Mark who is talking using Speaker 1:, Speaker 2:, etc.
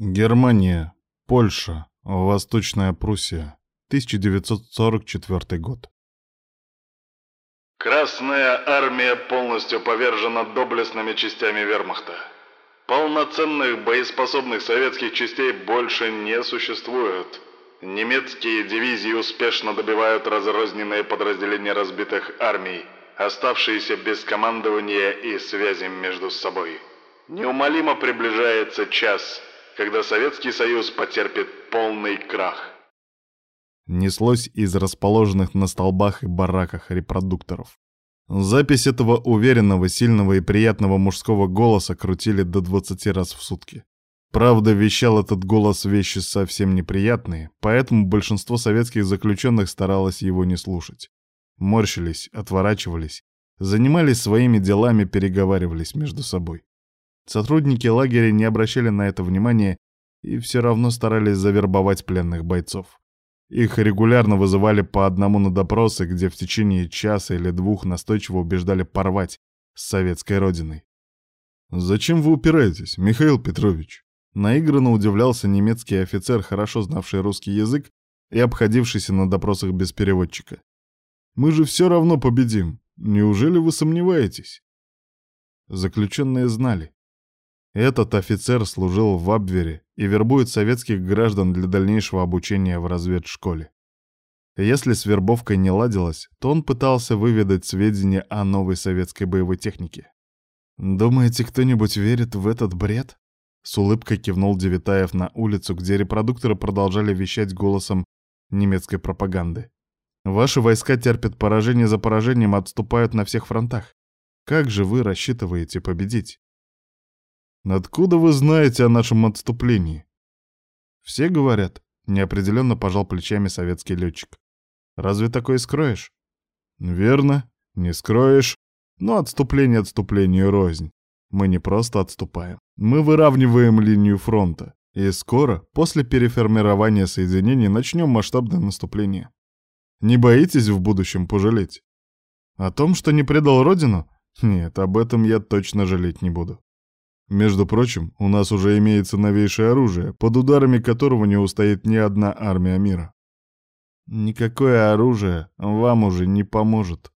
Speaker 1: Германия, Польша, Восточная Пруссия, 1944 год.
Speaker 2: Красная армия полностью повержена доблестными частями вермахта. Полноценных боеспособных советских частей больше не существует. Немецкие дивизии успешно добивают разрозненные подразделения разбитых армий, оставшиеся без командования и связи между собой. Неумолимо приближается час, когда Советский Союз потерпит полный крах.
Speaker 1: Неслось из расположенных на столбах и бараках репродукторов. Запись этого уверенного, сильного и приятного мужского голоса крутили до 20 раз в сутки. Правда, вещал этот голос вещи совсем неприятные, поэтому большинство советских заключенных старалось его не слушать. Морщились, отворачивались, занимались своими делами, переговаривались между собой. Сотрудники лагеря не обращали на это внимания и все равно старались завербовать пленных бойцов. Их регулярно вызывали по одному на допросы, где в течение часа или двух настойчиво убеждали порвать с советской родиной. «Зачем вы упираетесь, Михаил Петрович?» Наигранно удивлялся немецкий офицер, хорошо знавший русский язык и обходившийся на допросах без переводчика. «Мы же все равно победим. Неужели вы сомневаетесь?» Заключенные знали. Этот офицер служил в Абвере и вербует советских граждан для дальнейшего обучения в разведшколе. Если с вербовкой не ладилось, то он пытался выведать сведения о новой советской боевой технике. «Думаете, кто-нибудь верит в этот бред?» С улыбкой кивнул Девитаев на улицу, где репродукторы продолжали вещать голосом немецкой пропаганды. «Ваши войска терпят поражение за поражением, отступают на всех фронтах. Как же вы рассчитываете победить?» Откуда вы знаете о нашем отступлении? Все говорят, неопределенно пожал плечами советский летчик. Разве такое скроешь? Верно, не скроешь, но отступление отступлению рознь. Мы не просто отступаем, мы выравниваем линию фронта. И скоро, после переформирования соединений, начнем масштабное наступление. Не боитесь в будущем пожалеть? О том, что не предал родину? Нет, об этом я точно жалеть не буду. Между прочим, у нас уже имеется новейшее оружие, под ударами которого не устоит ни одна армия мира. Никакое оружие вам уже не поможет,